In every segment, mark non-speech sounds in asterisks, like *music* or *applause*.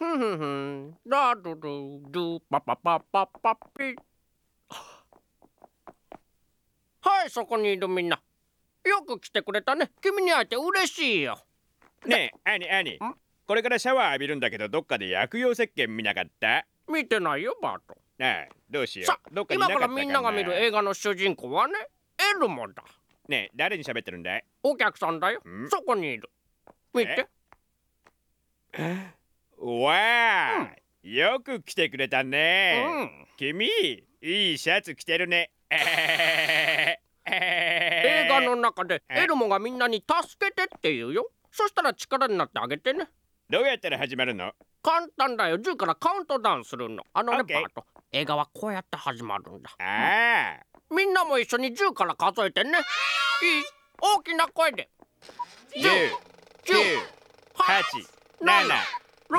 ラドドドパパパパパピ。はいそこにいるみんな。よく来てくれたね。君に会えて嬉しいよ。ねえ兄兄これからシャワー浴びるんだけどどっかで薬用石鹸見なかった？見てないよバート。ああどうしよさうどっかに今からみんなが見る映画の主人公はねエルモだ。ねえ誰に喋ってるんだい？お客さんだよ。ん？そこにいる。見てわあ、よく来てくれたうね、ん。君いいシャツ着てるね。映映画の中で *laughs* え？エルモがみんなに助けてって言うよ。そしたら力になってあげてね。どうやったら始まるの？簡単だよ。10からカウントダウンするの。あのねオッケー。バート。映画はこうやって始まるんだ。ああ。みんなも一緒に10から数えてね。いい？大きな声で。10 9 8 7 6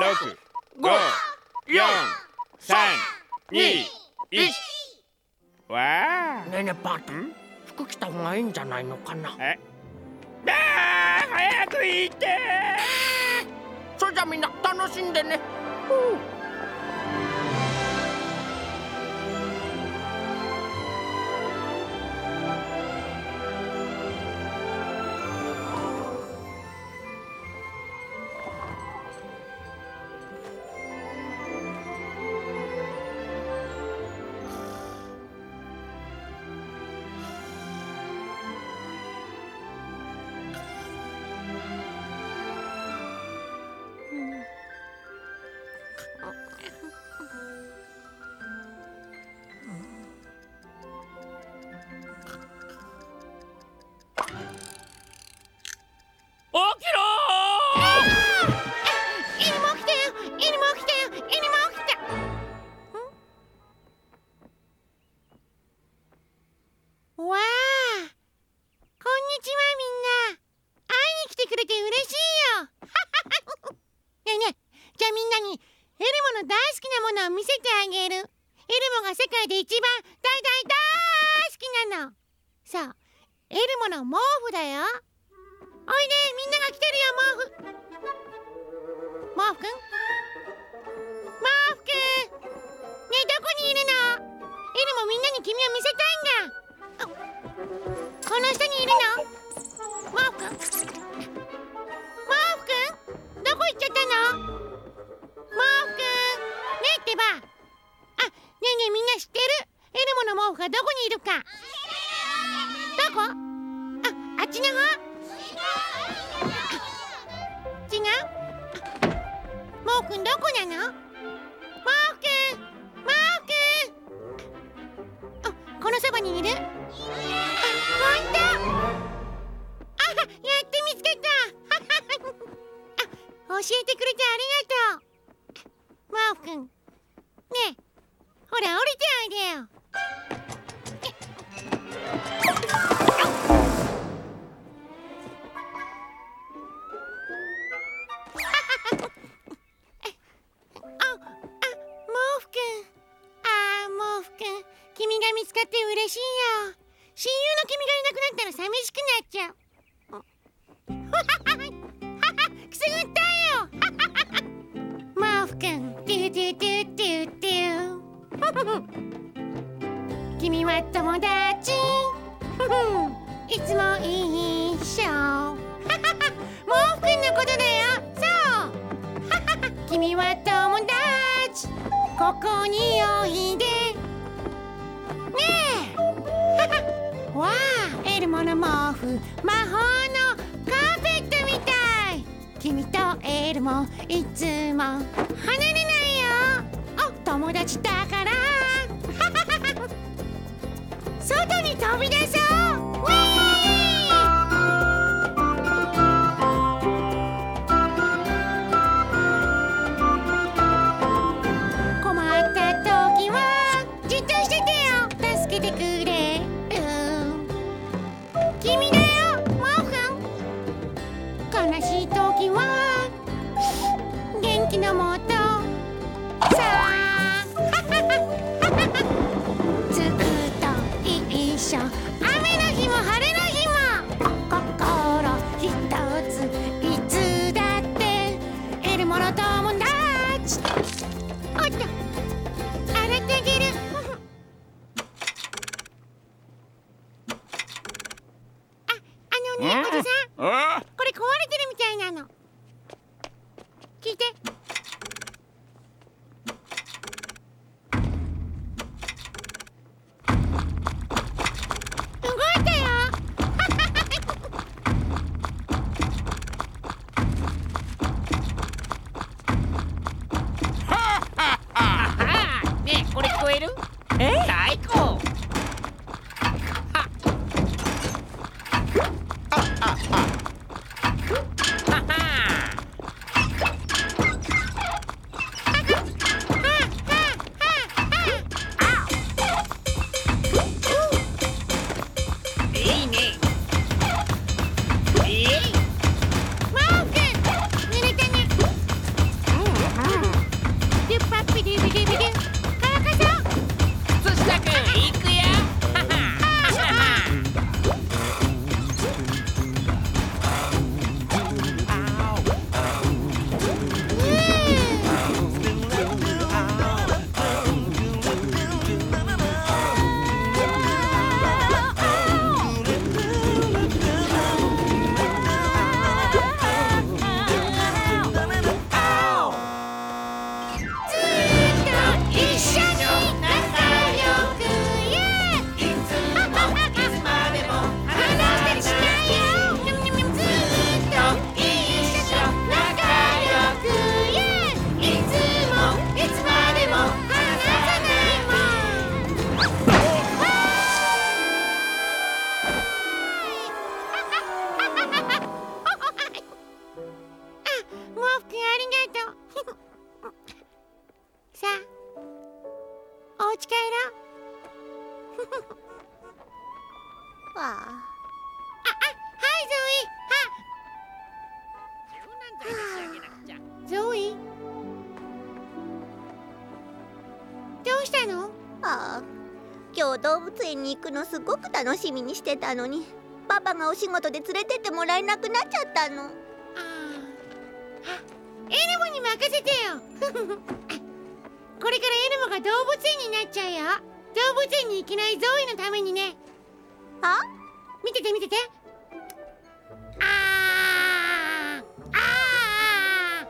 5 4 3 2 1わあ。ねえねえバート。服着た方がいいんじゃないのかな？え？あー早く行って。それじゃあみんな楽しんでね。起きゥトゥトゥトゥトゥ。君は友達。ふ *laughs* ふいつも *laughs* 一緒。毛布くんのことだよ。そう。*laughs* 君は友達ここにおいでねえわあエルモの毛布魔法のカーペットみたい君とエルモいつも離れ友達だから。*laughs* 外に飛び出そうしみにしてたのにパパがお仕事で連れてってもらえなくなっちゃったの。ああエルモに任せてよ。*laughs* これからエルモが動物園になっちゃうよ。動物園に行けないゾーイのためにね。あ見てて見てて。あーあ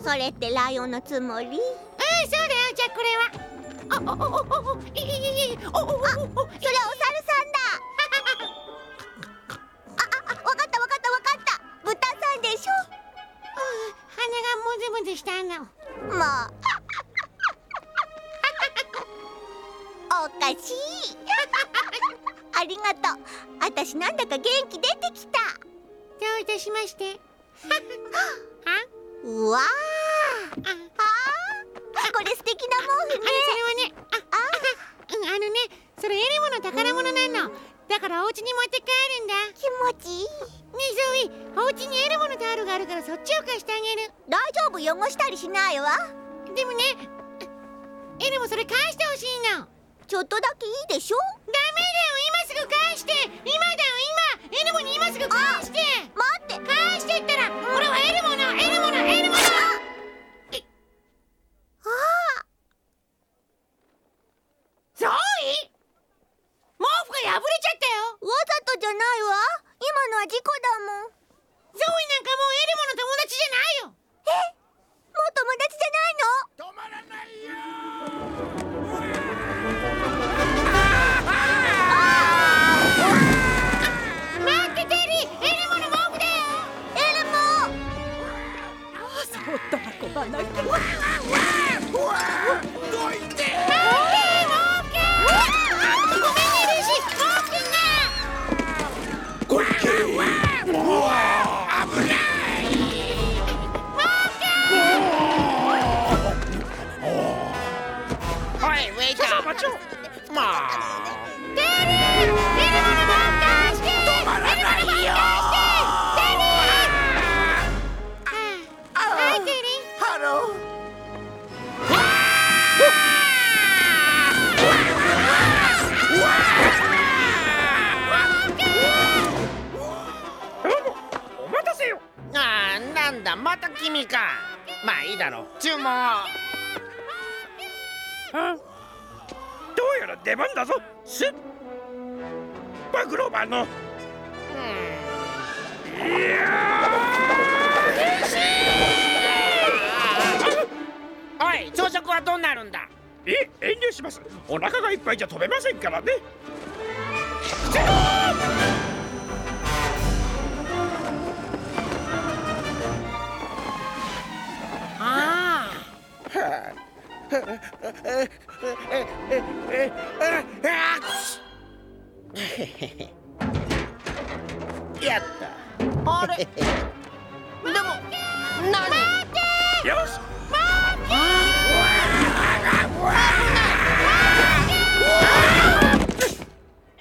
ーそれってライオンのつもり？うんそうだよじゃあこれは。おおおおおおいいいいいい。おおおおおそれお猿さんだあでし鼻がムズムズしたの。ょもう。*laughs* おかしい。*laughs* ありがとう。あたしなんだか元気出てきた。どういたしまして？*gasps* うわー。あこれ素敵な毛布ね。それはね。ああうんあのねそれエルモの宝物なの。だからお家に持って帰るんだ。ね気持ちいい。えゾーイお家にエルモのがあるからそっちを貸してあげる。大丈夫汚したりしないわ。でもねエルモそれ返してほしいの。ちょっとだけいいでしょ？ダメだよ今すぐ返して。今だよ今。エルモに今すぐ返して。待って。返してったらこれはエルモのエルモのエルモの。あゾーイ！毛布が破れちゃったよ。わざとじゃないわ。今のは事故だもん。もゾーイなんかもうエルモの友達じゃないよ。う友達じゃないの？止まらないよ。待ってテリー。エルモの毛布だよ。エルモ！どい。てウェイター待ちょまあ。止まらないよはいテリーハローお待たせよ。あーなんだまた君か。まあいいだろう。注文どうやら出番だぞ。すバグローバーの。うん。おい朝食はどうなるんだ？え遠慮します。お腹がいっぱいじゃ飛べませんからね。あ *laughs* やった。ああれ？でも何？よし。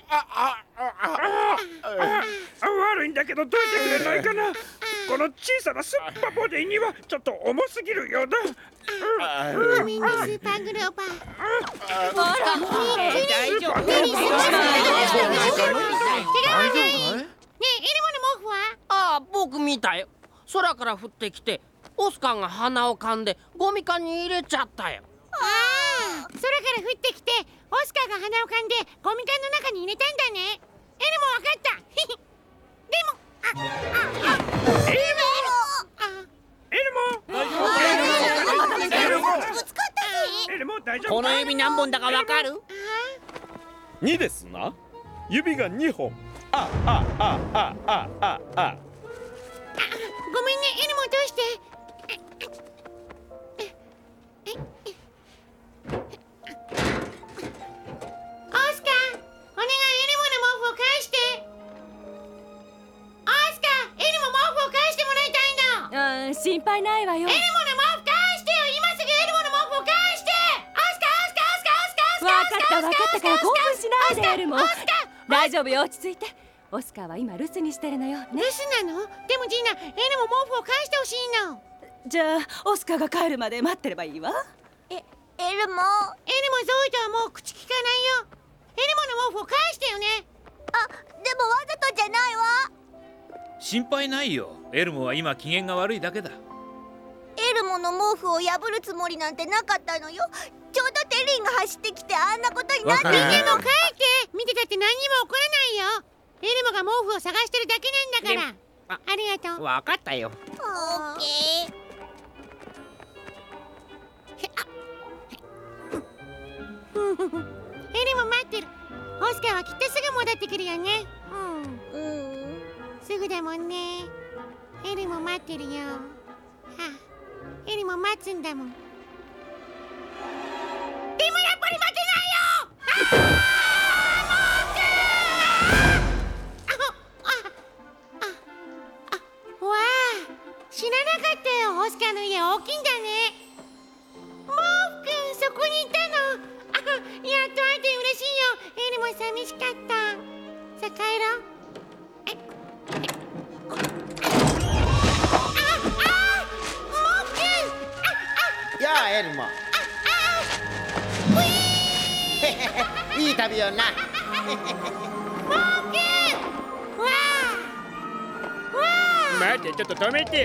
あ悪い。んだけどどいてくれないかなこの小さなスッパボディにはちょっと重すぎるようだ。ごめんねスーパーグローバー。大丈夫。何するの大丈夫かいねえエルモの毛布はああ僕見たよ空から降ってきてオスカーが鼻を噛んでゴミ缶に入れちゃったよああ空から降ってきてオスカーが鼻を噛んでゴミ缶の中に入れたんだねエルモわかったでもあああエルモエルモエルモぶつかったぜエルモ大丈夫この指何本だかわかる2ですな指が2本あああああああごめんねエルモどうしてん心配ないわよ。エルモの毛布返してよ。今すぐエルモの毛布を返してオスカーオスカーオスカーオスカーオスカーわかったわかったから興奮しないでエルモ大丈夫よ落ち着いてオスカーは今留守にしてるのよね留守なのでもジーナエルモ毛布を返してほしいのじゃあオスカーが帰るまで待ってればいいわえエルモエルモゾイとはもう口聞かないよエルモの毛布を返してよねあでもわざとじゃないわ心配ないよ。エルモは今機嫌が悪いだけだ。エルモの毛布を破るつもりなんてなかったのよ。ちょうどテリーが走ってきてあんなことになって。わかる。でも帰って見てたって何にも起こらないよ。エルモが毛布を探してるだけなんだから。あありがとう。わかったよ。オッケー。エルモ待ってるオスカーはきっとすぐ戻ってくるよねうん。うんすぐだもんね。エルモ待ってるよ。はあエルモ待つんだもん。でもやっぱり待てないよ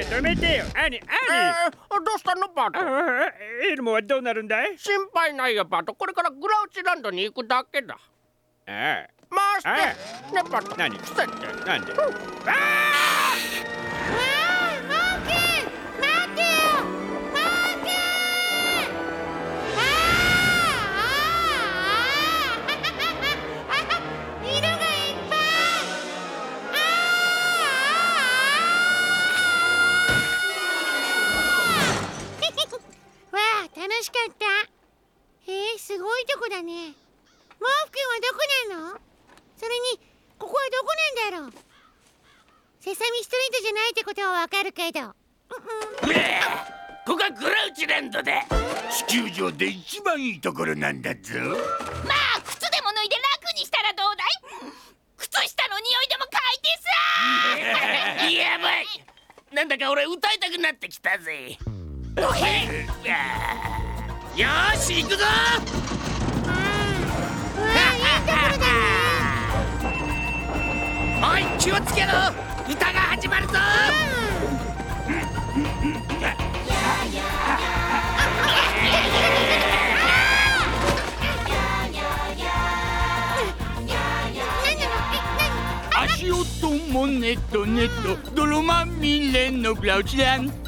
てよ止めてよ。アニえー、どうしたのバート？あエルモはどうなるんだい？心配ないよバート。これからグラウチランドに行くだけだ。ああ回して。あねバート。何？伏せて。なんでわあモ楽しかった。へえすごいとこだね。モーフくんはどこなの？それにここはどこなんだろう？セサミストリートじゃないってことはわかるけど。ここはグラウチランドだ地球上で一番いいところなんだぞ。まあ靴でも脱いで楽にしたらどうだい？靴下の匂いでも嗅いてさ *laughs* やばい。なんだか俺歌いたくなってきたぜよし行くぞ。わあいいところだおい気をつけろ。歌が始まるぞ。何なのえ何おししおともねとねと泥まみれのブラウチラン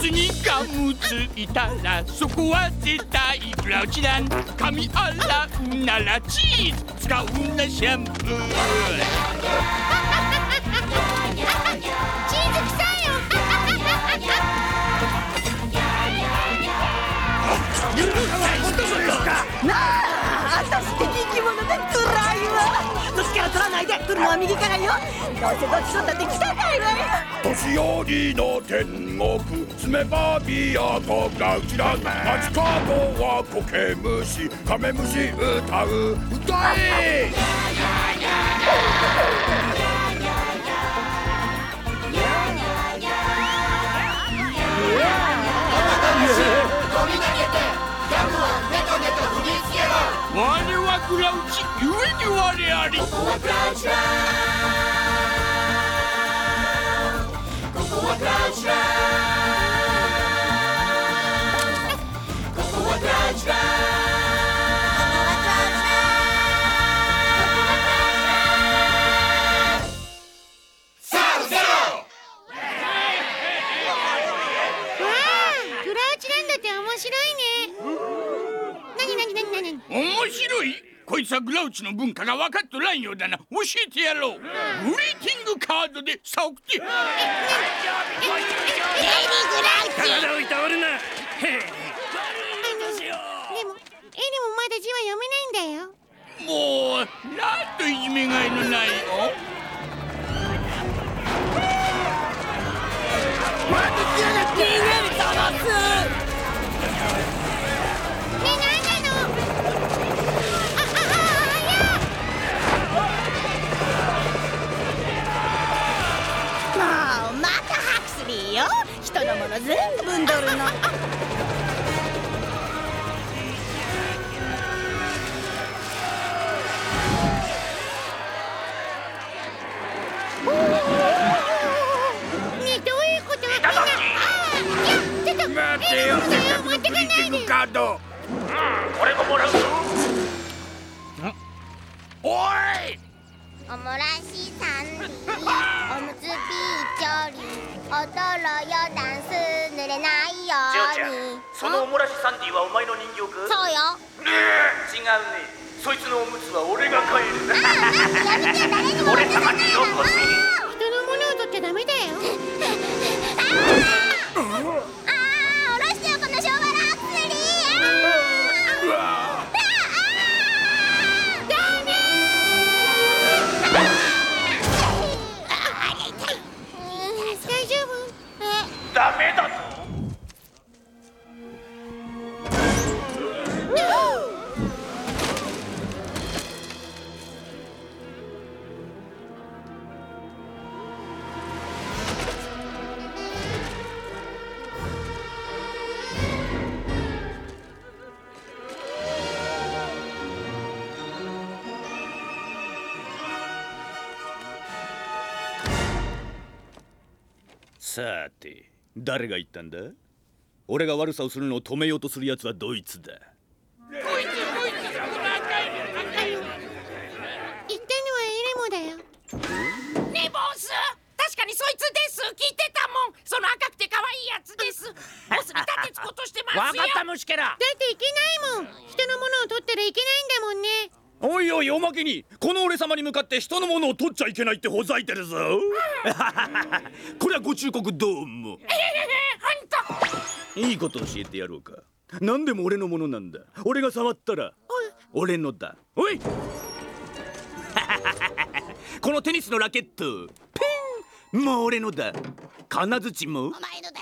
靴にガムついたらそこは絶対ブラウチラン。髪洗うならチーズ使うなシャンプー。チーズ臭いよ。私的生き物で辛いわどっちから取らないで。取るのは右からよ。どうせどっち取ったって汚いわよ。年寄りの天国住めば都ブラウチラン街角は苔虫カメムシ歌う歌え我はクラウチゆえに我あり面白い？こいつはグラウチの文化が分かっとらんようだな。教えてやろう。グリーティングカードでさ送って。ベリーグラウチ体をいたわるなでもエリもまだ字は読めないんだよもうなんといじめがいのないよねなんなのあああ誰が言ったんだ？俺が悪さをするのを止めようとする奴はドイツだ？こいつ、こいつ言ったのはエレモだよねボス確かにそいつです聞いてたもんその赤くて可愛いやつですボスに立てつこうとしてますよわかった虫けらだっていけないもん人のものを取ったらいけないんだもんねおいおいおまけにこの俺様に向かって人のものを取っちゃいけないってほざいてるぞこれはご忠告どうもいいこと教えてやろうか。何でも俺のものなんだ。俺が触ったら俺のだ。おい。*laughs* このテニスのラケット。ピン。もう俺のだ。金槌も。お前のだ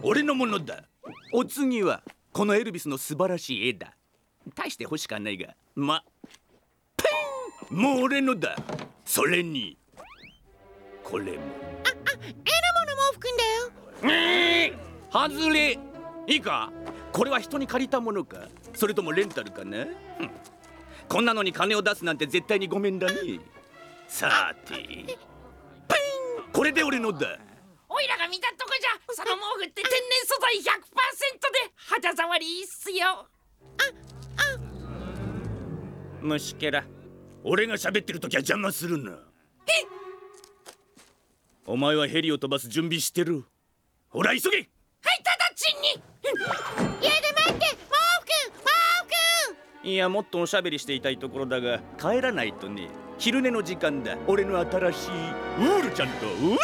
ろ。俺のものだ。お次はこのエルビスの素晴らしい絵だ大して欲しかないが。まピン。もう俺のだ。それにこれも。エレモの毛布くんだよ外れ。いいか？これは人に借りたものか？それともレンタルかな、ふん。こんなのに金を出すなんて絶対にごめんだね。さて。ピン！これで俺のだ。おいらが見たとこじゃ。その毛布って天然素材100%で肌触りいいっすよ。虫けら。俺が喋ってる時は邪魔するな。お前はヘリを飛ばす準備してる。ほら急げはい直ちにやだ待って毛布くん毛布くんいやもっとおしゃべりしていたいところだが帰らないとね。昼寝の時間だ。俺の新しいウールちゃんとうわ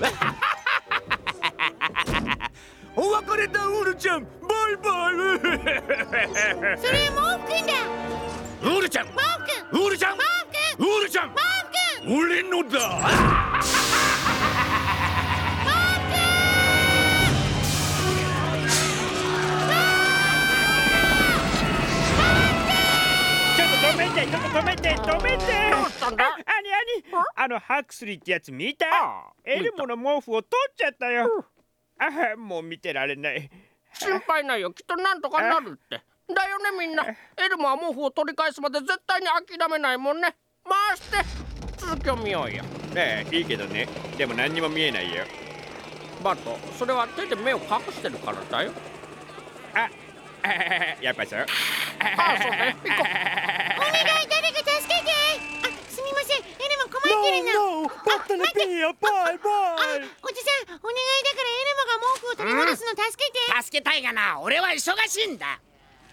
*laughs* お別れだウールちゃん。バイバイ。それ毛布くんだ。ウールちゃん。毛布くん。ウールちゃん。毛布くん。ウールちゃん。毛布くん。俺のだてちょっと止めて止めて。どうしたんだ？あアニアニあのハクスリーってやつ見た？エルモの毛布を取っちゃったよ。あもう見てられない。心配ないよ。きっとなんとかなるって。だよねみんな。エルモは毛布を取り返すまで絶対に諦めないもんね。回して。続きを見ようよ。ええいいけどね。でも何にも見えないよ。バットそれは手で目を隠してるからだよ。あ *laughs* やっぱそう？ああそう *laughs* お願い誰か助けて。あすみません。エルモ困ってるの。No, バッタのピーよバイバイ。おじさんお願いだからエルモが毛布を取り戻すの助けて。助けたいがな。俺は忙しいんだ。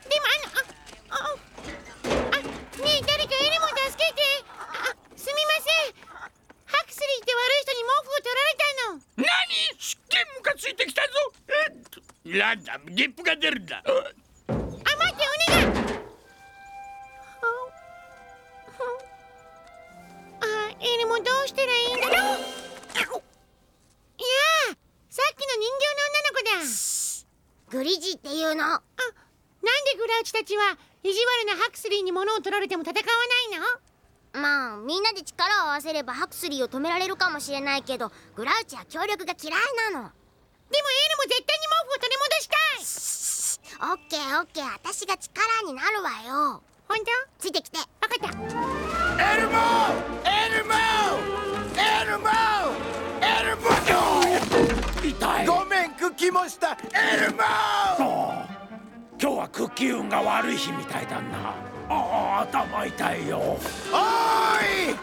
でもあのあああねえ誰かエルモ助けてあすみませんハクスリーって悪い人に毛布を取られたの何すっげえムカついてきたぞえっとなんだゲップが出るんだあ待ってお願いあエルモどうしたらいいんだろういやあさっきの人形の女の子だグリジーっていうのあなんでグラウチたちは意地悪なハクスリーに物を取られても戦わないのまあみんなで力を合わせればハクスリーを止められるかもしれないけどグラウチは協力が嫌いなのでもエルも絶対に毛布を取り戻したいオッケーオッケー私が力になるわよ。本ついてきて。当分かった。エルモエルモエルモエルモ痛い。ごめんクッキーモンスターエルモ今日はクッキー運が悪い日みたいだな。ああ頭痛いよ。おーい！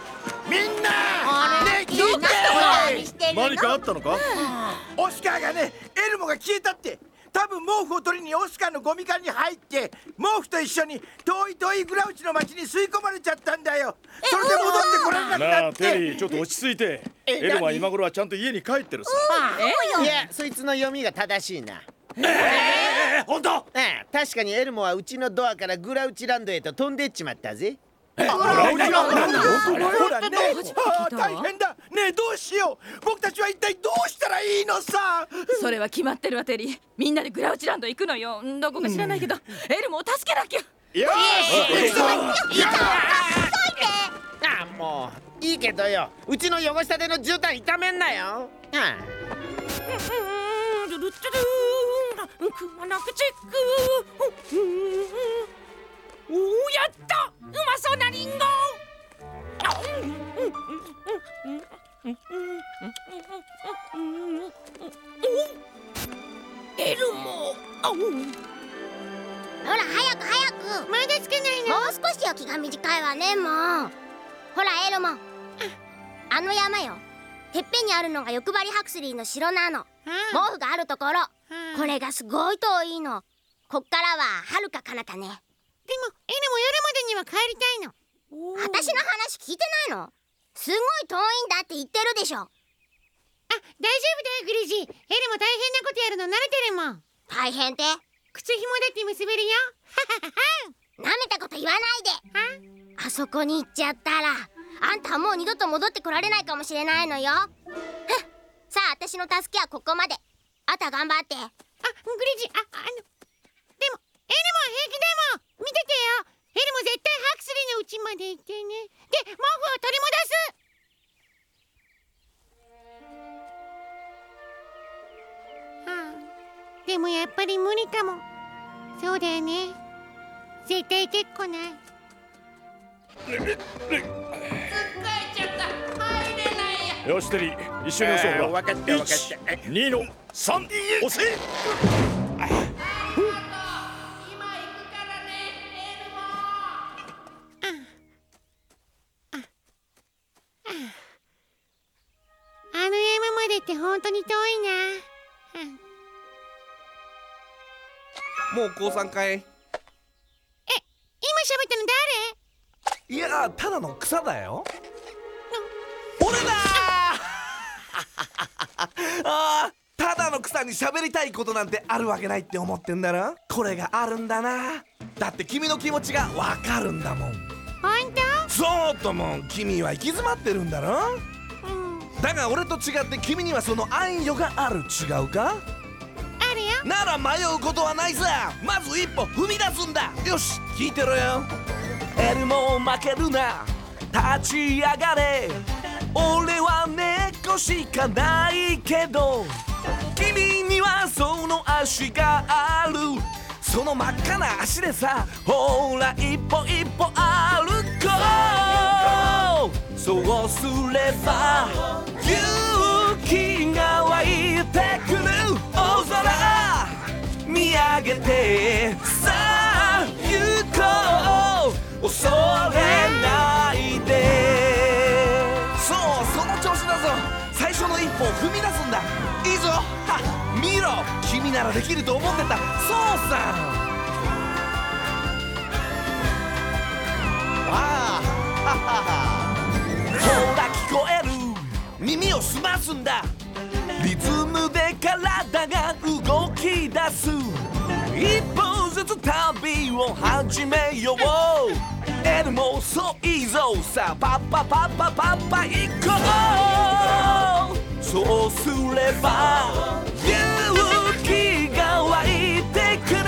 みんなね聞いて何かあったのか？オスカーがねエルモが消えたって多分毛布を取りにオスカーのゴミ缶に入って毛布と一緒に遠い遠いグラウチの町に吸い込まれちゃったんだよ。それで戻ってこられなくななって。あテリーちょっと落ち着いて。えエルマは何？今頃はちゃんと家に帰ってるさ。いやそいつの読みが正しいな。えー、本当？ああ確かにエルモはうちのドアからグラウチランドへと飛んでっちまったぜ大変だ。ねえどうしよう。僕たちは一体どうしたらいいのさ？それは決まってるわテリー。みんなでグラウチランド行くのよ。どこか知らないけど、エルモを助けなきゃ。よし行くぞ。あもういいけどよ。うちの汚したての絨毯傷めんなよ。あルルトゥルーンくまなくチェックおおやった！うまそうなリンゴ！エルモ。ほら早く早く。まだつけないのもう少しよ気が短いわねもう。ほらエルモ。あの山よ。てっぺんにあるのが欲張りハクスリーの城なの。毛布があるところ。これがすごい遠いの。こっからははるか彼方ねでもエルも夜までには帰りたいの。私の話聞いてないの？すごい遠いんだって言ってるでしょ。あ大丈夫だよグリジ。ーエルも大変なことやるの慣れてるもん。大変って？靴紐だって結べるよ。*laughs* なめたこと言わないで。あそこに行っちゃったらあんたはもう二度と戻ってこられないかもしれないのよ。さあ私の助けはここまで。あとは頑張って。あグリジーああのでもエルも平気だも。ん見ててよ。エルも絶対ハクスリーの家まで行ってね。で毛布を取り戻す。はあでもやっぱりり無理かも。そうだよね。絶対結構ない。よしテリー。一緒に押そうほら分かった分かった。2の3押せ本当に遠いな。もう降参かい。今喋ったの誰？いやただの草だよ。俺だ *laughs* あーただの草に喋りたいことなんてあるわけないって思ってんだろ？これがあるんだな。だって君の気持ちがわかるんだもん。本当？そうとも君は行き詰まってるんだろ？だが俺と違って君にはその愛欲がある。違うか？あるよ。なら迷うことはないさ。まず一歩踏み出すんだ。よし聞いてろよ。エルも負けるな。立ち上がれ。俺は猫しかないけど。君にはその足がある。その真っ赤な足でさほら一歩一歩歩こう。そうすれば勇気が湧いてくる。大空見上げてさあ行こう。恐れないで。そうその調子だぞ最初の一歩を踏み出すんだ。いいぞ。は見ろ。君ならできると思ってた。そうさ。ああ。ほら聞こえる耳を澄ますんだ。リズムで体が動き出す。一歩ずつ旅を始めよう。エルもそういいぞ。さあパッパパッパパッパ行こうそうすれば勇気が湧いてくる。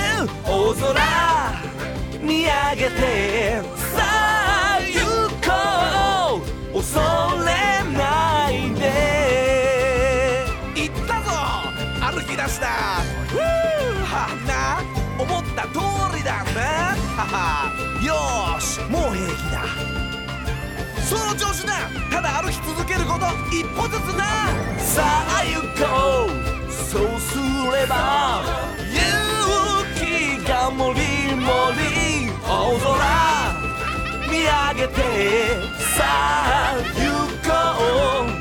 大空見上げてさあ行こう。恐れ歩き出したふうはな。思った通りだなはは。よしもう平気だ。その調子だ。ただ歩き続けること。一歩ずつなさあ行こう。そうすれば。勇気がもりもり。大空。見上げて。さあ行こう。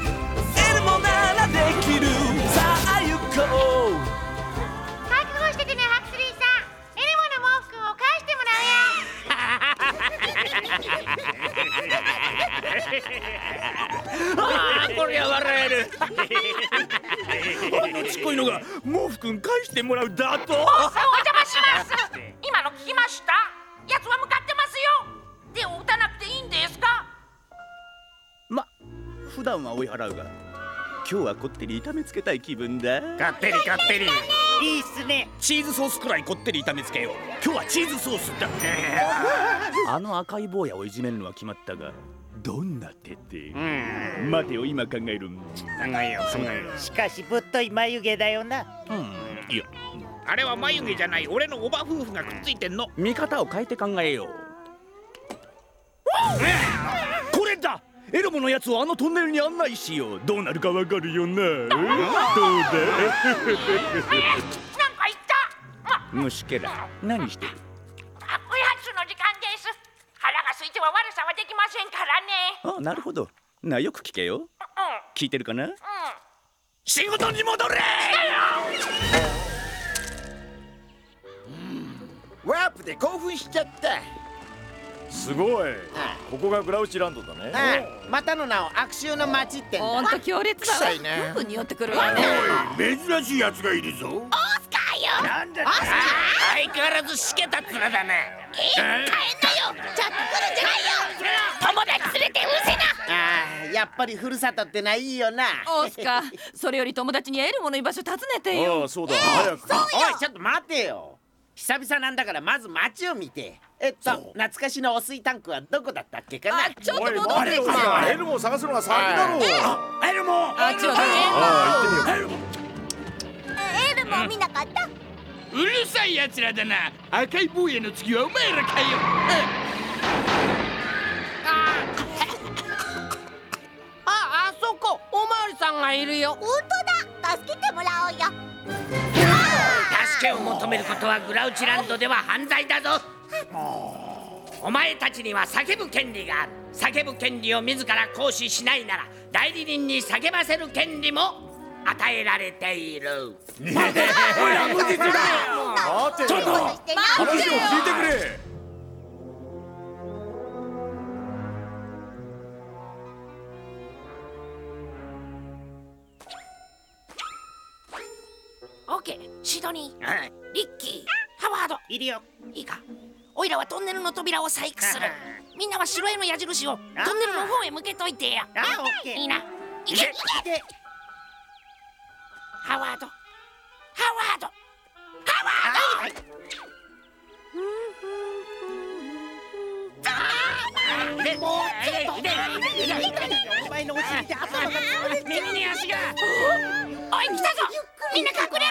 あーこりゃ笑える。ほんのちっこいのが毛布くん返してもらうだと。お邪魔します。今の聞きました。奴は向かってますよ。手を打たなくていいんですか？ま普段は追い払うが今日はこってり痛めつけたい気分だ。かってりかってりいいっすね。チーズソースくらいこってり炒めつけよう。今日はチーズソースだ。あの赤い坊やをいじめるのは決まったがどんな手で？待てよ今考える。考えよう。考えよ。しかしぶっとい眉毛だよな。いや。あれは眉毛じゃない。俺のおば夫婦がくっついてんの。見方を変えて考えよう。これだエロモのやつをあのトンネルに案内しよう。どうなるかわかるよなどうだなんか言った？虫けら。何してる？おやつの時間です。腹が空いては悪さはできませんからね。あなるほど。なよく聞けよ。聞いてるかな？仕事に戻れ！ワープで興奮しちゃったすごい。ここがグラウチランドだね。またの名を悪臭の町ってんだ。ほんと強烈だわ。臭いね。匂ってくるわ。ね珍しい奴がいるぞ。オスカーよ。なんだ相変わらずしけた面だね帰んなよ。ちょっと来るんじゃないよ。友達連れてうせな。ああやっぱりふるさとってないいよな。オスカそれより友達にエルモの居場所尋ねてよ。ああそうだ。早く。おいちょっと待てよ。久々なんだからまず街を見てえっと懐かしの汚水タンクはどこだったっけかな？あちょっと戻ってき待てよてエルモを探すのが先だろうエルモ。あっちはどああ行ってみよう。エルも見なかった？うるさい奴らだな。赤い坊やの次はお前らかよ。ああそこおまわりさんがいるよ。本当だ。助けてもらおうよ。助けを求めることはグラウチランドでは犯罪だぞお前たちには叫ぶ権利がある。叫ぶ権利を自ら行使しないなら代理人に叫ばせる権利も与えられている。おいら無実だ。待てちょっと話を聞いてくれ。オッケーシドニーリッキーハワード。いるよ。いいかオイラはトンネルの扉を細工する。みんなは城への矢印をトンネルの方へ向けといてや。いいな。行け。ハワード。ハワード。ハワード。でもお前のお尻で頭が耳に足がおい来たぞみんな隠れ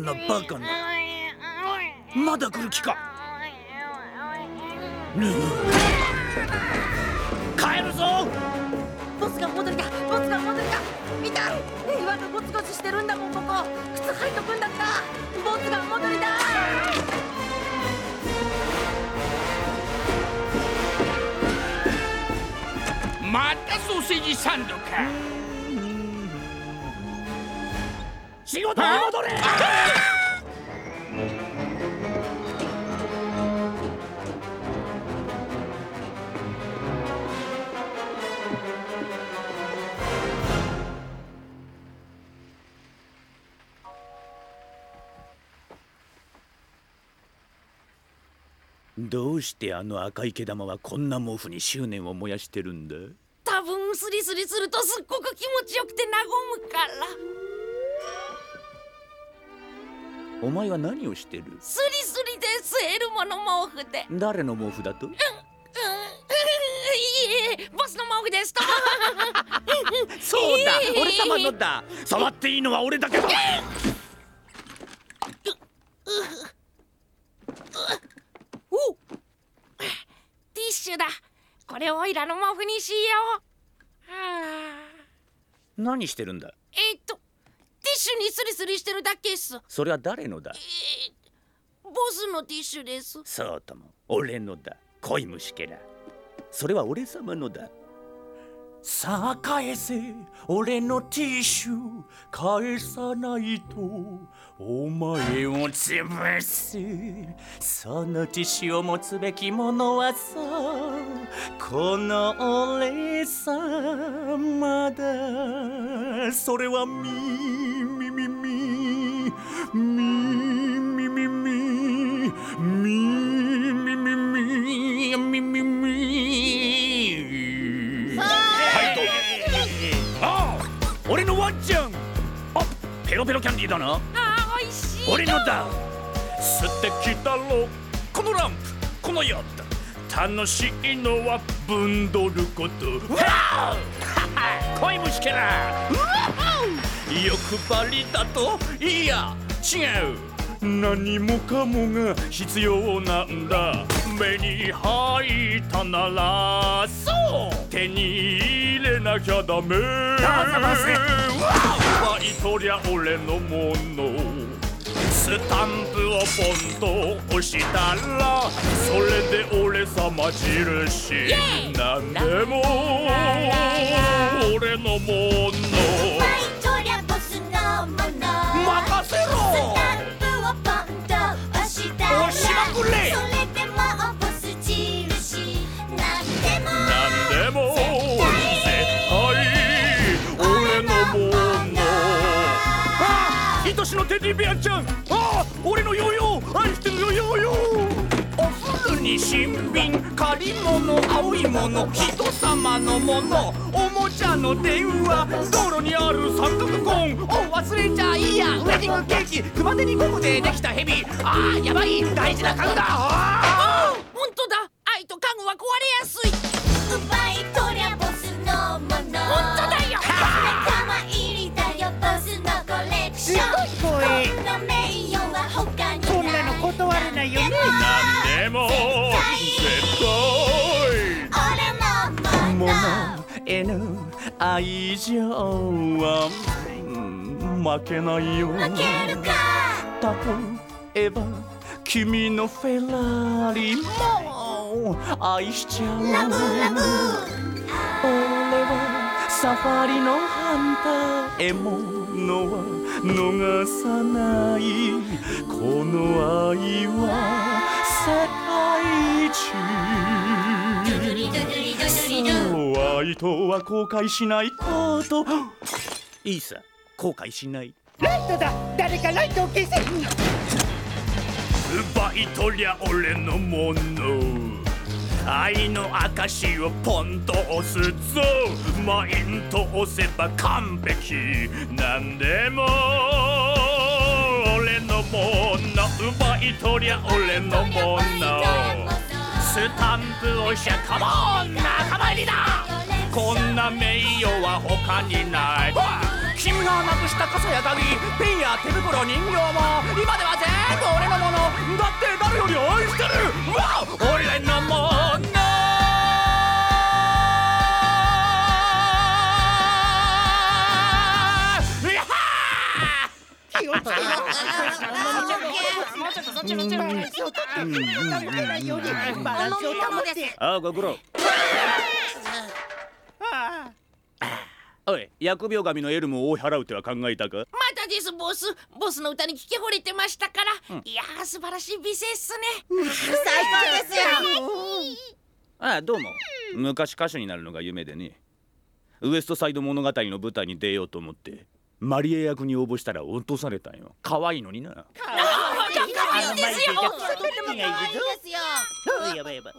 んなバカな。まだ来る気か？帰るぞ！ボスが戻りだボスが戻りだ痛い岩がゴツゴツしてるんだもんここ。靴履いとくんだった。ボスが戻りだまたソーセージサンドか。仕事に戻れしてあの赤い毛玉はこんな毛布に執念を燃やしてるんだ。多分スリスリするとすっごく気持ちよくて和むから。お前は何をしてる？スリスリですエルモの毛布で。誰の毛布だと？いいえボスの毛布です。と *laughs* そうだ俺様のだ。触っていいのは俺だけだおティッシュだ。これをオイラの毛布にしよう。はあ。何してるんだ？えっとティッシュにスリスリしてるだけっす。それは誰のだ？ボスのティッシュです。そうとも。俺のだ。恋虫けら。それは俺様のださあ返せ俺のティッシュ返さないとお前を潰す。そのティッシュを持つべきものはさこの俺様だ。それはみみみみみみみみみみみロペロキャンディーだな。あーおいしい俺のだ。素敵だろ。このランプ。このヨット楽しいのはぶんどること。わあ恋虫けら欲張りだといや違う。何もかもが必要なんだ。目に入ったならそう手に入れなきゃダメ。奪い取りゃ俺のものスタンプをポンと押したらそれで俺様印。なんでも。俺のもの。そりゃボスのもの。任せろ。スタンプをポンと押したら押しまくれ愛しのテディベアちゃんあ俺のヨーヨー愛してるよヨーヨーお風呂に新品借り物青いもの人様のものおもちゃの電話道路にある三角コーンお忘れちゃいいやウェディングケーキ熊手にゴムでできたヘビあーやばい大事な家具だあー本当だ愛と家具は壊れやすいもものの愛情は負けないよ負けるか例えば君のフェラーリも愛しちゃう。ラブラブ俺はサファリのハンター獲物は逃さない。この愛は世界一。ドゥルリドゥルリドゥルリドゥそう愛とは後悔しない。こと。いいさ。後悔しない。ライトだ。誰かライトを消せ。奪い取りゃ俺のもの。愛の証をポンと押すぞ。マインと押せば完璧。なんでも。俺のもの。奪い取りゃ俺のもの。スタンプ押しゃカモン仲間入りだこんな名誉は他にない。君がなくした傘や鍵ペンや手袋人形も今では全部俺のもの。だって誰より愛してる。わあ。俺のもの。いや気をつけろ。もうちょっとそっちバランスをとってバランスを保って。ああご苦労 *laughs* *laughs* おい疫病神のエルムを追い払う手は考えたか？またですボス。ボスの歌に聞き惚れてましたから、いやー素晴らしい美声っすね。最高ですよ。ああどうも。昔歌手になるのが夢でね。ウエストサイド物語の舞台に出ようと思ってマリエ役に応募したら落とされたんよ。可愛いのにな。あいいですよ。やばいやばい。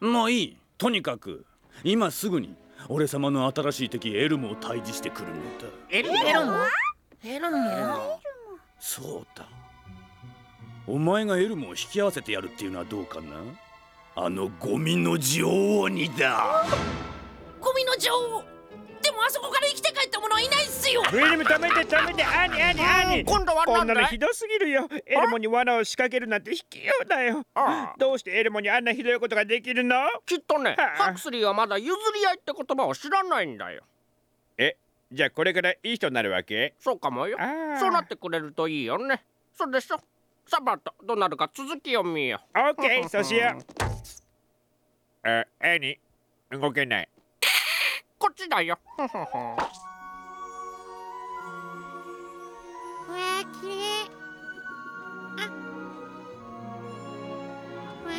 もういい。とにかく今すぐに俺様の新しい敵エルムを退治してくるのだ。エルエルモエルモそうだ。お前がエルムを引き合わせてやるっていうのはどうかな？あのゴミの女王にだ。ゴミの女王？でもあそこから生きて帰った者はいないっすよ。フィルム止めて止めてアニアニアニ。今度はこんなのひどすぎるよ。エルモに罠を仕掛けるなんて卑怯だよ。どうしてエルモにあんなひどいことができるの？きっとねはあ。ハクスリーはまだ譲り合いって言葉を知らないんだよ。じゃあこれからいい人になるわけ？そうかもよ。そうなってくれるといいよね。そうでしょ？サバとどうなるか続きを見よう。オッケーそうしよう。あエニ動けないこっちだよ。うわきれいあ。わ。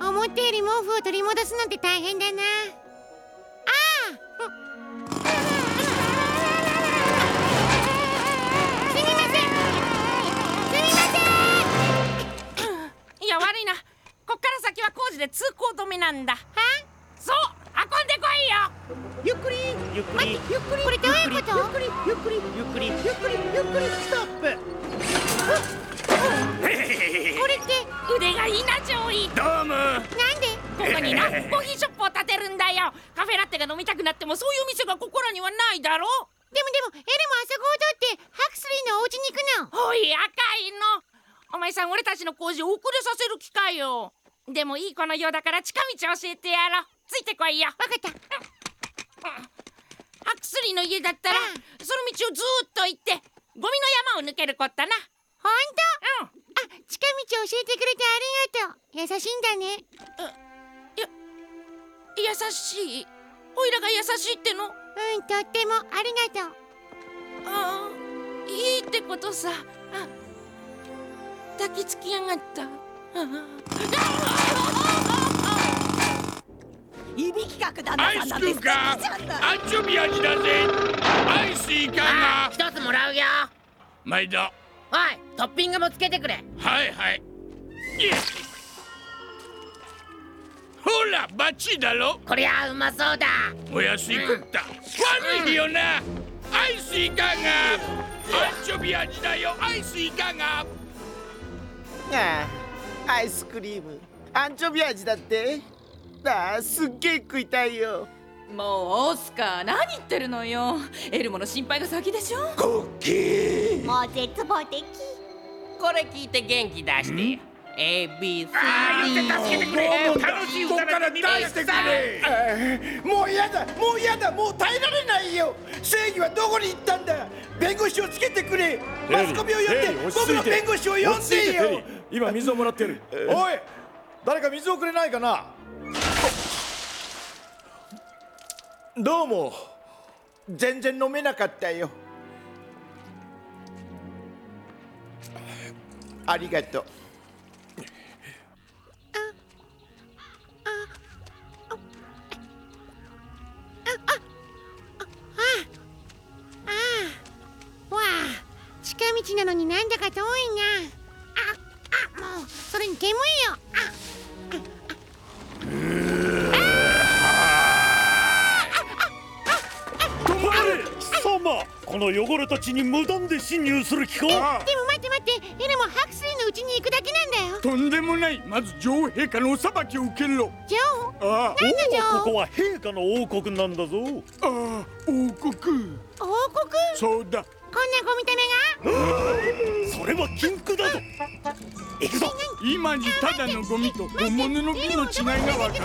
あ。思ったより毛布を取り戻すなんて大変だな。先は工事で通行止めなんだ。はそう運んでこいよ。ゆっくり。ゆっくり。ゆっくり。これどういうこと？ゆっくりゆっくり。ゆっくり。ゆっくり。ゆっくり。ストップ。これって腕がいいな上位どうもなんでここになコーヒーショップを建てるんだよカフェラテが飲みたくなってもそういう店がここらにはないだろでもでもエルもあそこを通ってハクスリーのお家に行くのおい赤いのお前さん俺たちの工事を遅れさせる気かよでもいい子のようだから近道教えてやろう。ついてこいよ。わかった。ハクスリーの家だったらその道をずーっと行ってゴミの山を抜けるこったな。ほんとうん。あ近道教えてくれてありがとう。優しいんだね。優しい？おいらが優しいっての？うんとってもありがとう。ああいいってことさ。あ抱きつきやがったいびきかく旦アイス食うかアンチョビ味だぜアイスいかが。一つもらうよ。毎度。はおいトッピングもつけてくれ。いはい。イエス。ほらバッチリだろ。こりゃうまそうだ。お安いこった。悪いよな。アイスいかが。アンチョビ味だよ。アイスいかが。ああアイスクリーム。アンチョビ味だって。ああすっげえ食いたいよ。もうオスカー何言ってるのよ。エルモの心配が先でしょ。クッキー。もう絶望的。これ聞いて元気出して。よ ABC あー言って助けてくれ。もう楽しいここから出してくれもう嫌だもう嫌だもう耐えられないよ正義はどこに行ったんだ弁護士をつけてくれマスコミを呼んで僕の弁護士を呼ん落ち着いてでよ今水をもらってる。おい誰か水をくれないかな？どうも全然飲めなかったよ。ありがとう。わあ近道なのになんだか遠いなそれに煙いよ。あ止まれ。貴様。この汚れた地に無断で侵入する気か？でも待って待って。エルもハクスリーの家に行くだけなんだよ。とんでもない。まず女王陛下のお裁きを受けろ。ジョーああ。なんだジョーここは陛下の王国なんだぞ。ああ王国。王国？そうだこんなゴミ種が？それは禁句だぞ。行くぞ。今にただのゴミと本物の美の違いがわかる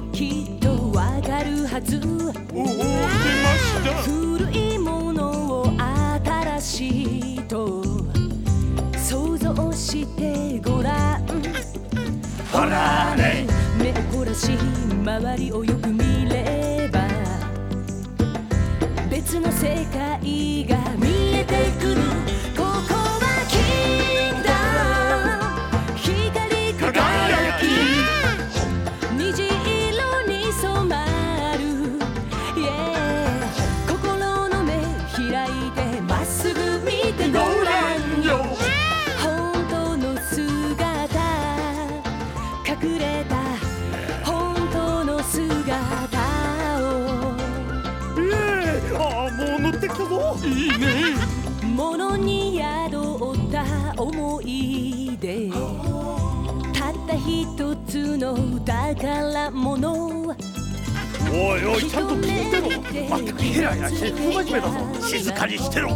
もきっとわかるはず。おお出ました。古いものを新しいと。想像してごらん。ほらね。目を凝らし周りをよく見れば。別の世界が見えてくるの宝物。おいおいちゃんと聞いてろ。まったくヘラヘラして不真面目だぞ。静かにしてろ。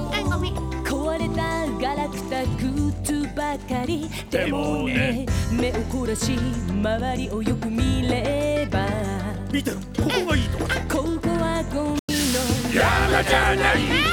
壊れたガラクタ靴ばかり。でもね目を凝らし周りをよく見れば。見てろ。ここがいいとこ。ここはゴミの山じゃない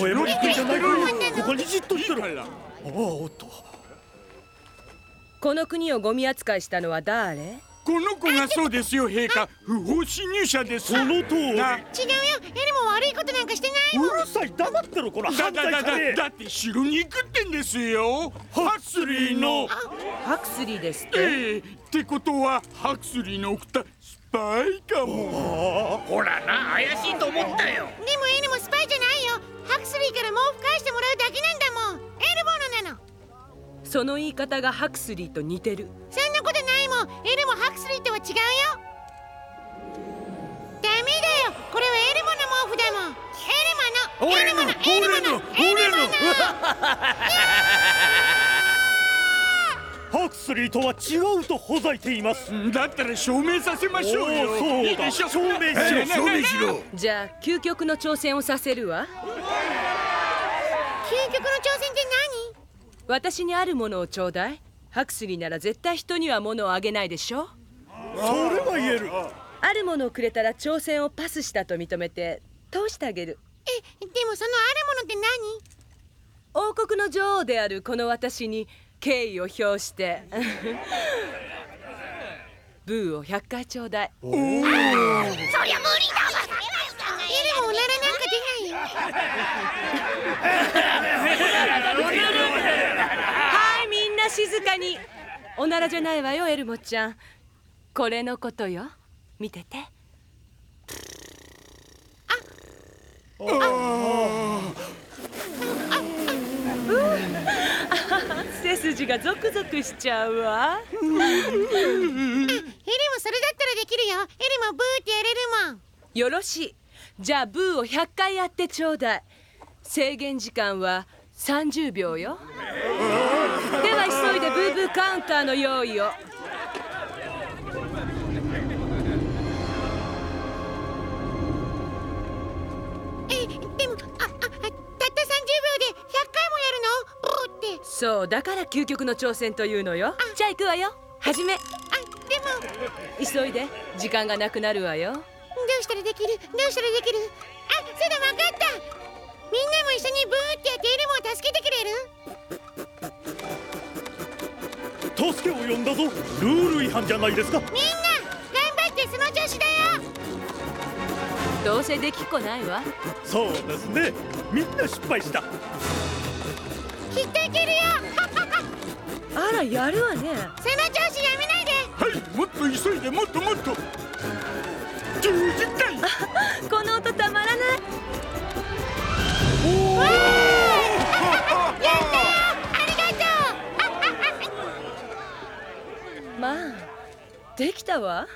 どこへも行くんじゃないここにじっとしてろああおっとこの国をゴミ扱いしたのは誰？この子がそうですよ陛下。不法侵入者です。その通り違うよ。エルも悪いことなんかしてないもん。うるさい。黙ってろこのだ犯だだだ罪者めだって城に行くってんですよ。ハクスリーの。ハクスリーですって？ええ。ってことはハクスリーの送ったスパイかも。ほらな怪しいと思ったよ。でもエルモスパイじゃない。よハクスリーから毛布返してもらうだけなんだもん。エルモのなの。その言い方がハクスリーと似てる。そんなことないもん。エルモハクスリーとは違うよ。ダメだよ。これはエルモの毛布だもん。エルモのエルモのエルモの。エルモのハクスリーとは違うとほざいています。だったら証明させましょうよ。そうだ。いいでしょ？証明しろ。証明しろじゃあ究極の挑戦をさせるわ。究極の挑戦って私にあるものをちょうだい。ハクスリーなら絶対人には物をあげないでしょ。それは言える。あるものをくれたら挑戦をパスしたと認めて通してあげる。えでもそのあるものって王国の女王であるこの私に敬意を表して *laughs* ブーを100回ちょうだい何そりゃ無理だわ。エルもおならなんか出ないよはいみんな静かに。おならじゃないわよエルモちゃん。これのことよ。見てて。背筋がゾクゾクしちゃうわ。エリもそれだったらできるよエリもブーってやれるもん。よろしいじゃあブーを100回やってちょうだい制限時間は30秒よでは急いでブーブーカウンターの用意をの？ブーって。そうだから究極の挑戦というのよ。じゃあ行くわよ。始め。でも。急いで。時間がなくなるわよ。どうしたらできる？どうしたらできる？あそうだわかった。みんなも一緒にブーってやってエルモを助けてくれる？助けを呼んだぞ。ルール違反じゃないですか。みんなどうせできっこないわ。そうですね。みんな失敗した。きっといけるよ。*laughs* あらやるわね。その調子やめないで。はいもっと急いでもっともっと。90回 *laughs* この音たまらない。やったよ。ありがとう。*laughs* まあできたわ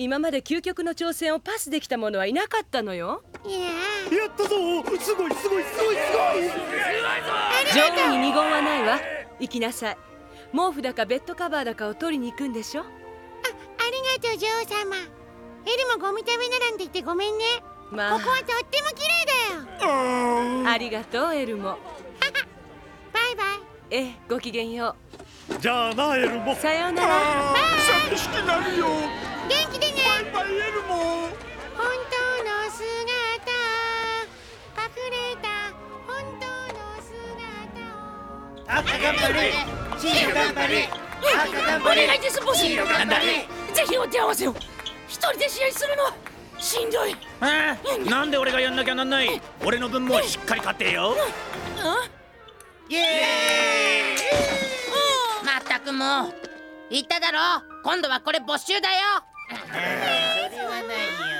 今まで究極の挑戦をパスできた者はいなかったのよ。いややったぞ。すごいすごいすごいすごい。女王に二言はないわ。行きなさい。毛布だかベッドカバーだかを取りに行くんでしょ？ありがとう女王様。エエルもゴミ食べななんて言ってごめんね。まあ。ここはとっても綺麗だよ。ありがとうエルモ。*laughs* バイバイ。ええごきげんよじゃあなエルモ。うさようなら。寂しくなるよ元気でね。バイバイエルモ本当の姿。隠れた本当の姿を。赤頑張れ。シール頑張れ。赤頑お張れ。願いですボスシール頑張れ。ぜひお手合わせを。一人で試合するのはしんどい。えーなんで俺がやんなきゃなんない。俺の分もしっかり買ってよ。イエーイ。まったくもう。言っただろ。今度はこれ没収だよそれはない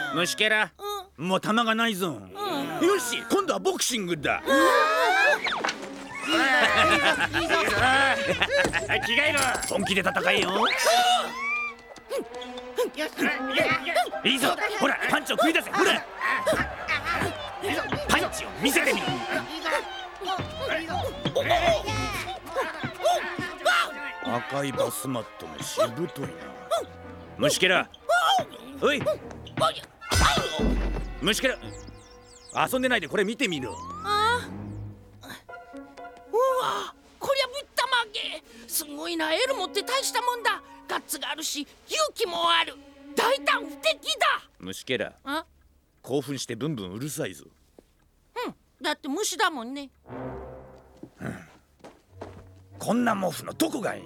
よ虫けら。もう弾がないぞ。よし今度はボクシングだ。着替えろ本気で戦えよ。いいぞほらパンチを繰り出せ。ほら。パンチを見せてみろ赤いバスマットもしぶといな虫けらおい。虫けら遊んでないでこれ見てみろ。あ。うわ。こりゃぶったまげ。すごいな。エルモって大したもんだ。ガッツがあるし勇気もある。大胆不敵だ。虫けらあ？興奮してブンブンうるさいぞ。うん。だって虫だもんね。こんな毛布のどこがいい？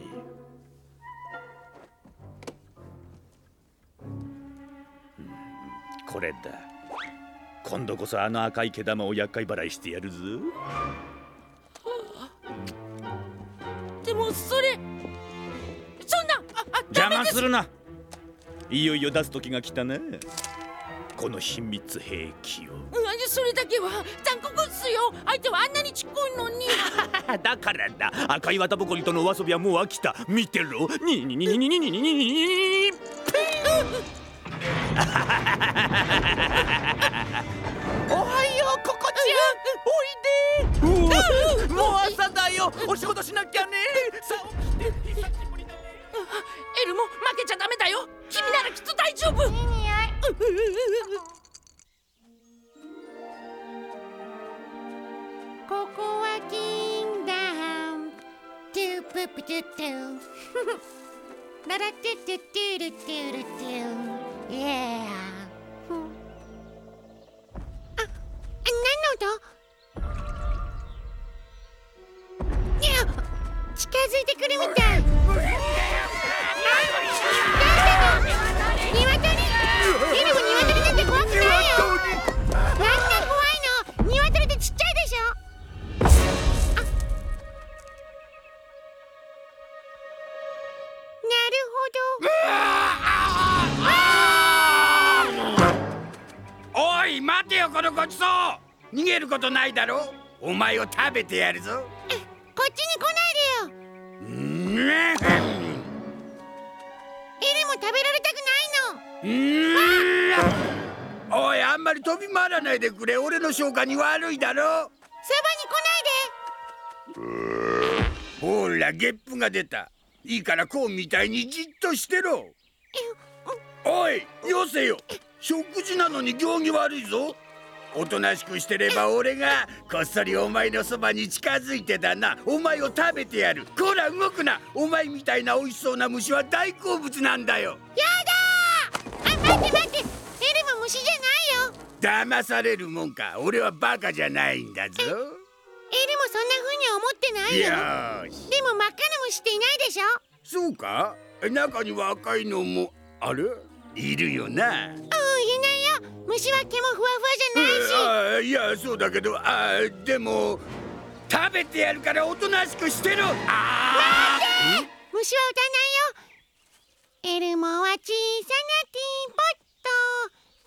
これだ。今度こそあの赤い毛玉を厄介払いしてやるぞ。でもそれそんな邪魔するな。いよいよ出す時が来たなこの秘密兵器を。うんそれだけは残酷っすよ。相手はあんなにちっこいのに。*laughs* だからだ。赤い綿ぼこりとのお遊びはもう飽きた。見てろ。ににににににににににおはようココちゃん。おいで。もう朝だよ。お仕事しなきゃね。さあ起きて久しぶりだねエルも負けちゃダメだよ。君ならきっと大丈夫。いい匂ここはキンダムトゥププトゥトゥララトゥトゥトゥルトゥルトゥイエーあ、何の音いや近づいてくるみたいあ、なんだのニワトリエルもニワトリなんて怖くないよなんだ怖いのニワトリってちっちゃいでしょおい待てよこのごちそう。逃げることないだろ。お前を食べてやるぞ。こっちに来ないでよ。うん。エルも食べられたくないの。おいあんまり飛び回らないでくれ。俺の消化に悪いだろ。そばに来ほらゲップが出た。いいからコーンみたいにじっとしてろ。おいよせよ食事なのに行儀悪いぞ。おとなしくしてれば俺がこっそりお前のそばに近づいてだな。お前を食べてやる。こら動くな。お前みたいな美味しそうな虫は大好物なんだよ。やだー。あ、待って待って。エルも虫じゃないよ。騙されるもんか。俺はバカじゃないんだぞ。エルもそんな風には思ってないよ。よでも真っ赤な虫っていないでしょ。そうか？中には赤いのもあれいるよな。うん、いないよ。虫は毛もふわふわじゃないし。あいやそうだけどあでも食べてやるからおとなしくしてろあ待って虫は撃たないよ。エルモは小さなティーポット。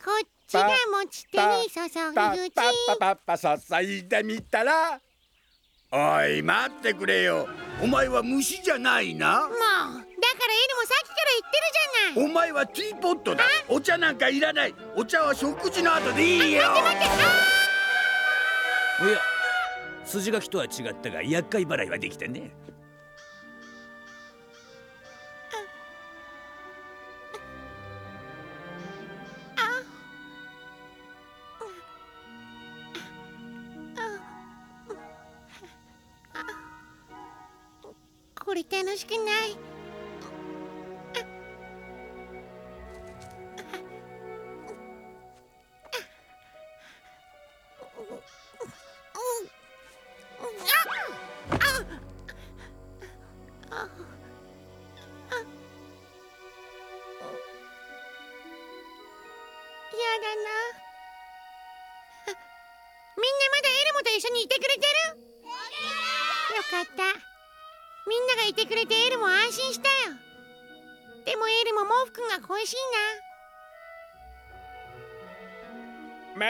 こっちが持ち手に注ぎ口。パッパッパ注いでみたらおい待ってくれよお前は虫じゃないなもうだからエルもさっきから言ってるじゃない。お前はティーポットだ。お茶なんかいらない。お茶は食事の後でいいよ。待って待って。おや筋書きとは違ったが厄介払いはできたね。これ楽しくない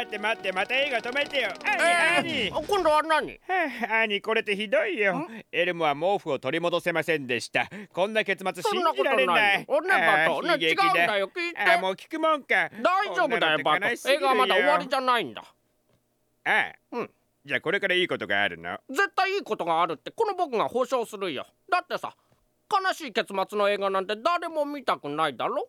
って待ってまた映画止めてよ。え兄。兄今度は何？はあ兄これってひどいよ。エルモは毛布を取り戻せませんでした。こんな結末信じられない。そんなことないね違うんだよ聞いて。もう聞くもんか。大丈夫だよバト。映画はまだ終わりじゃないんだ。ああうん。じゃあこれからいいことがあるの？絶対いいことがあるってこの僕が保証するよ。だってさ悲しい結末の映画なんて誰も見たくないだろ？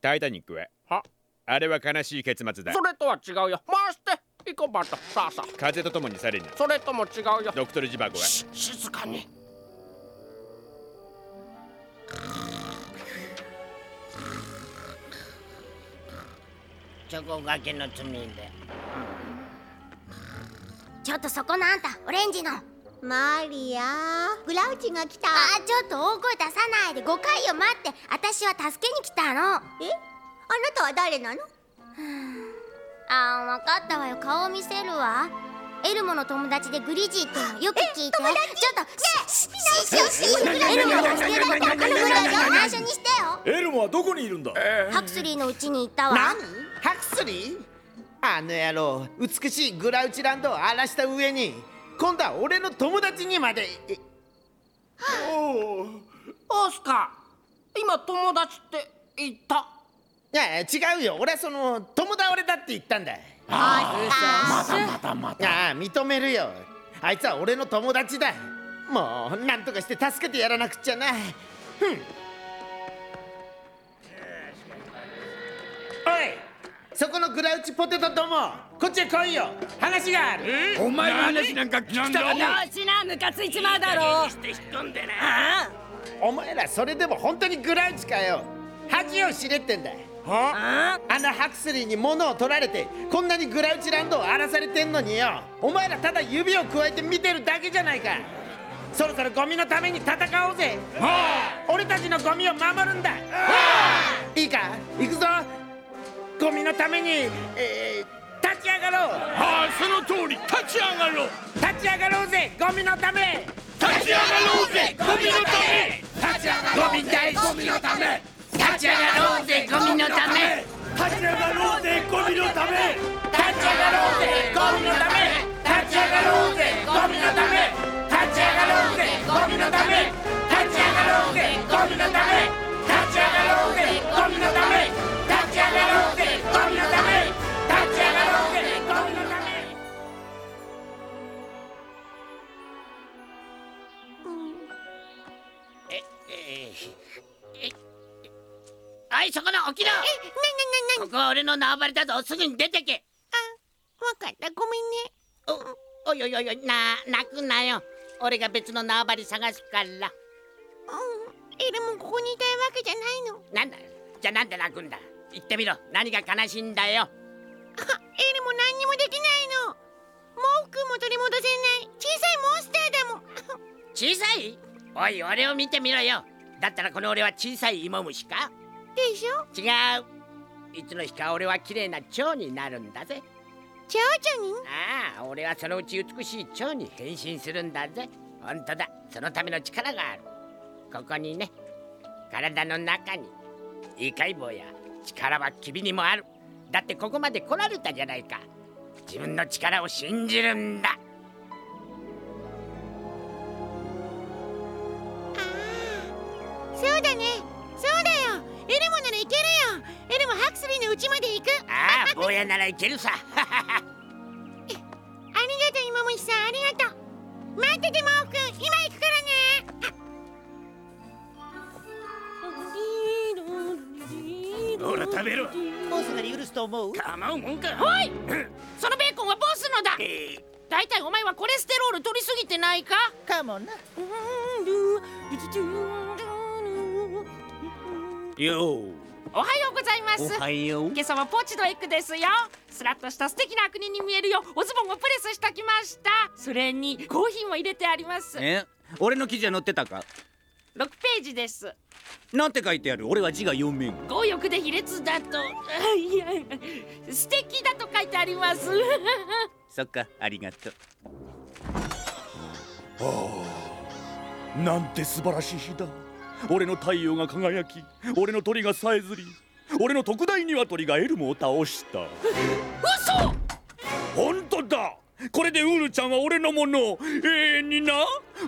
タイタニックはは？あれは悲しい結末だ。それとは違うよ。回して。行こうバト。さあさあ。風とともに去りぬ。それとも違うよ。ドクトルジバゴは。静かに。チョコがけの罪で。ちょっとそこのあんたオレンジの。マリア。グラウチが来た。あちょっと大声出さないで。5回を待って。私は助けに来たの。え？あなたは誰なの？あー分かったわよ。顔見せるわ。エルモの友達でグリジーってよく聞いて。ちょっとねえししよしエルモを助けられたあのぐらいを内緒にしてよエルモはどこにいるんだハクスリーのうちに行ったわ何ハクスリーあの野郎美しいグラウチランドを荒らした上に今度は俺の友達にまでえオスカー今友達って言ったいや違うよ。俺はその友倒れだって言ったんだ。あまだまだまだああ認めるよ。あいつは俺の友達だ。もうなんとかして助けてやらなくちゃな。ふん。おいそこのグラウチポテトどもこっちへ来いよ。話がある。お前の話なんか聞きたくないよしなムカついちまうだろ。して引っ込んでなお前らそれでも本当にグラウチかよ。恥を知れってんだ。はあのハクスリーに物を取られてこんなにグラウチランドを荒らされてんのによ。お前らただ指をくわえて見てるだけじゃないか。そろそろゴミのために戦おうぜ。俺たちのゴミを守るんだ。い。いか？行くぞ。ゴミのために、えー、立ち上がろう。はあその通り。立ち上がろう。立ち上がろうぜ。ゴミのため。立ち上がろうぜ。ゴミのため。立ち上がろうゴミ大ゴミのため立ち上がろうぜゴミのため。立ち上がろうぜゴミのため。立ち上がろうぜゴミのため。立ち上がろうぜゴミのため俺の縄張りだぞ。すぐに出てけ。わかった。ごめんね。おいおいおいおいな泣くなよ。俺が別の縄張り探すから。うん。エルもここにいたいわけじゃないの。なんだじゃあなんで泣くんだ。言ってみろ。何が悲しいんだよ。あエルも何にもできないの。毛布も取り戻せない。小さいモンスターだもん。小さい？おい俺を見てみろよ。だったらこの俺は小さい芋虫か？でしょ？違ういつの日か俺は綺麗な蝶になるんだぜ。蝶々に？ああ俺はそのうち美しい蝶に変身するんだぜ。本当だそのための力がある。ここにね体の中に異解棒や力は君にもある。だってここまで来られたじゃないか。自分の力を信じるんだ。そうだねエルモハクスリーの家まで行く。ああ坊やならいけるさ。*laughs* ありがとうさん。ありがとう。待っててモーくん今行くからね。ほら食べろ。ボスが許すと思う構うもんか。おい！そのベーコンはボスのだ。大体お前はコレステロール取りすぎてないか？かもな。うんよおはようございます。おはよう。今朝はポチドエッグですよ。スラッとした素敵な国に見えるよ。おズボンをプレスしときました。それにコーヒーも入れてあります。え俺の記事は載ってたか？6ページです。なんて書いてある？俺は字が読めん。強欲で卑劣だと。あいや素敵だと書いてあります。*laughs* そっかありがとう。あなんて素晴らしい日だ俺の太陽が輝き俺の鳥がさえずり俺の特大鶏がエルムを倒した。嘘！本当だ！これでウールちゃんは俺のもの。永遠にな。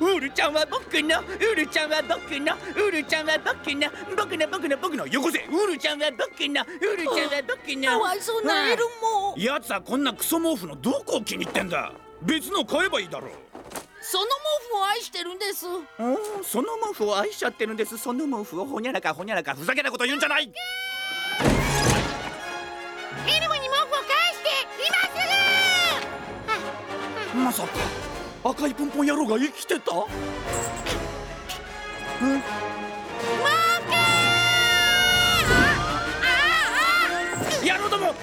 ウールちゃんは僕の。ウールちゃんは僕の。ウールちゃんは僕の。僕の僕の僕の。よこせ！ウールちゃんは僕の。ウールちゃんは僕の。かわいそうなエルモ。やつはこんなクソ毛布のどこを気に入ってんだ？別の買えばいいだろうその毛布を愛してるんです。おーその毛布を愛しちゃってるんです。その毛布をほにゃらかほにゃらかふざけたこと言うんじゃない。エルモに毛布を返して今まさか赤いポンポン野郎が生きてた？野 *laughs* 郎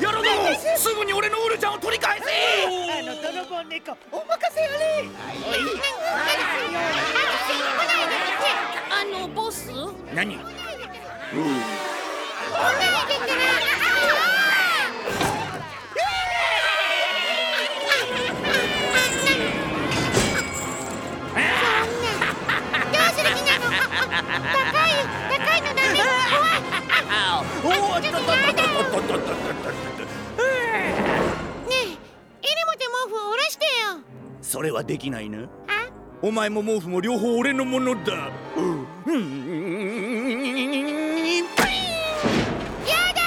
ども野郎どもすぐに俺のウールちゃんを取り返せ。あの泥棒猫お任せあれあのボス何どうすとっとっとねえエルモで毛布を下ろしてよ。それはできないなお前も毛布も両方俺のものだ。うん。やだ。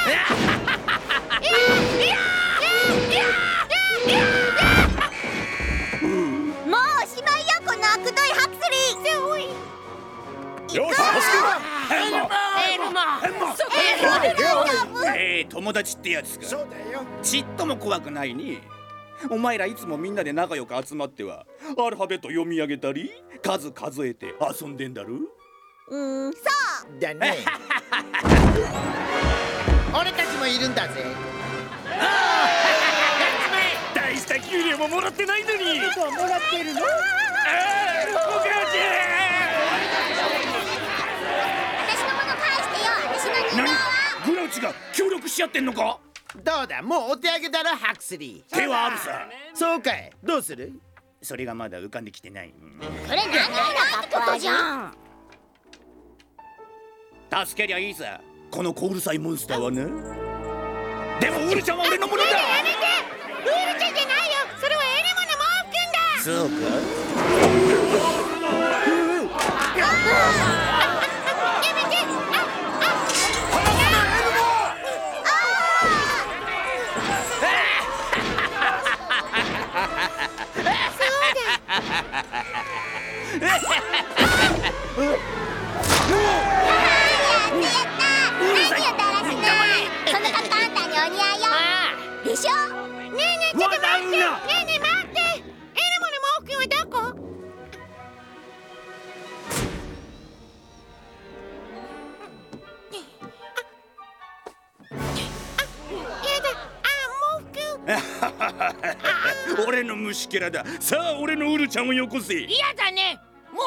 もうおしまいよこの悪どいハクスリーおいよしエルモエルモええ友達ってやつか。そうだよ。ちっとも怖くないにお前らいつもみんなで仲良く集まってはアルファベット読み上げたり数数えて遊んでんだろ？うんそう。だね。*laughs* 俺たちもいるんだぜ。大した給料ももらってないのに。もらってるの？私のもの返してよ私の人形何はグラウチが協力し合ってんのか？どうだ？もうお手上げだろハクスリー手はあるさ。そうかい。どうする？それがまだ浮かんできてない。うんこれ長いな格好じゃん。助けりゃいいさ。この小うるさいモンスターはね。でもウールちゃんは俺のものだ。やめて。ウールちゃんじゃないよ。それはエルモの毛布くんだ。そうかでしょねえねえちょっと待ってねえねえ待ってエルモの毛布くんはどこやだあ毛布くん俺の虫けらだ。さあ俺のウルちゃんをよこせ。嫌だね。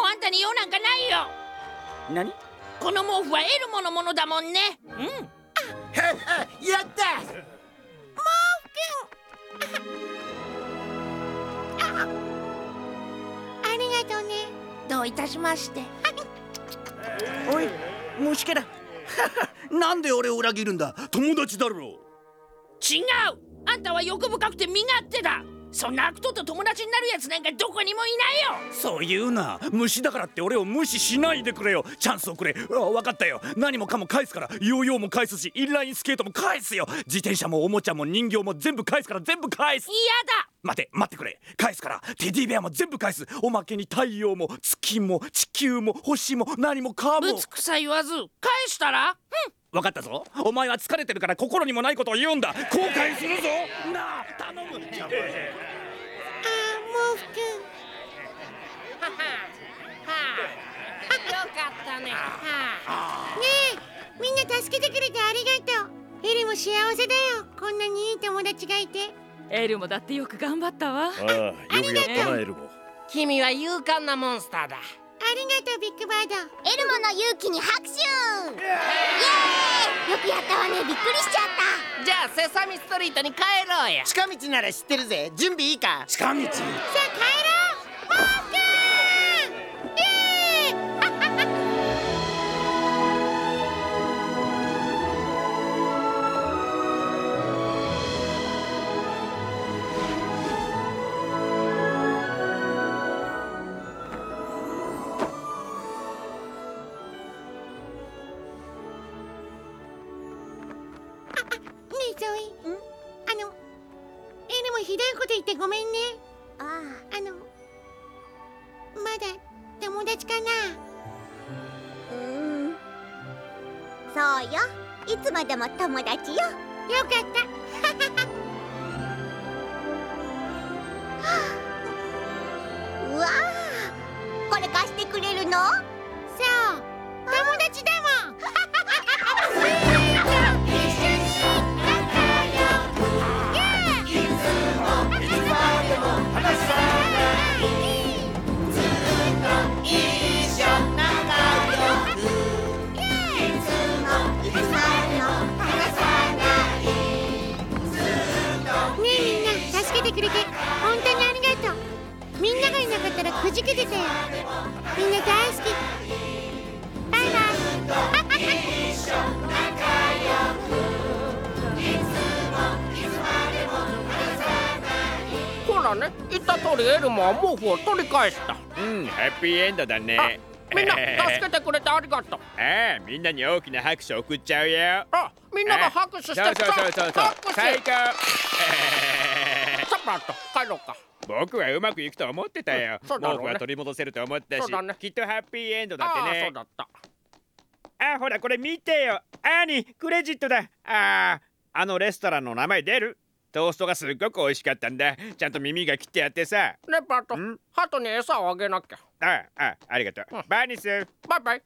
うあんたに用なんかないよ。何？この毛布はエルモのものだもんね。うん。*laughs* やった！ありがとうね。どういたしまして。おい虫けら。*laughs* なんで俺を裏切るんだ？友達だろ違う。あんたは欲深くて身勝手だそんな悪党と友達になるやつなんかどこにもいないよ。そう言うな。虫だからって俺を無視しないでくれよ。チャンスをくれ。あ分かったよ。何もかも返すから。ヨーヨーも返すしインラインスケートも返すよ。自転車もおもちゃも人形も全部返すから。全部返す。嫌だ。待て待ってくれ。返すから。テディベアも全部返す。おまけに太陽も月も地球も星も何もかも。ぶつくさ言わず返したら？分かったぞ。お前は疲れてるから心にもないことを言うんだ。後悔するぞ。なあ頼む。あ毛布くんったね。ねえみんな助けてくれてありがとう。エルも幸せだよ。こんなにいい友達がいて。エルモだってよく頑張ったわ。ああよくやったなエルモ君は勇敢なモンスターだ。ありがとうビッグバード。エルモの勇気に拍手。イエーイ。よくやったわね。びっくりしちゃった。じゃあセサミストリートに帰ろうよ近道なら知ってるぜ。準備いいか？近道。さあピーエンドだね。みんな助けてくれてありがとう。ああみんなに大きな拍手を送っちゃうよ。あみんなが拍手してそうそうそうそう。そう拍手。最高。ちょっと待って帰ろうか。僕はうまくいくと思ってたよ。そうだろうね。毛布は取り戻せると思ったし、そうだね。きっとハッピーエンドだってね。ああそうだった。あほらこれ見てよ。アーニークレジットだ。あーあのレストランの名前出る？トーストがすっごく美味しかったんだ。ちゃんと耳が切ってあってさ。ねパートハトに餌をあげなきゃ。ああありがとう、バーニス。バイバイ